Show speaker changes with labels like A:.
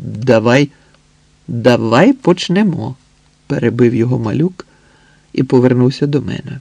A: Давай, давай почнемо, перебив його малюк і повернувся до мене.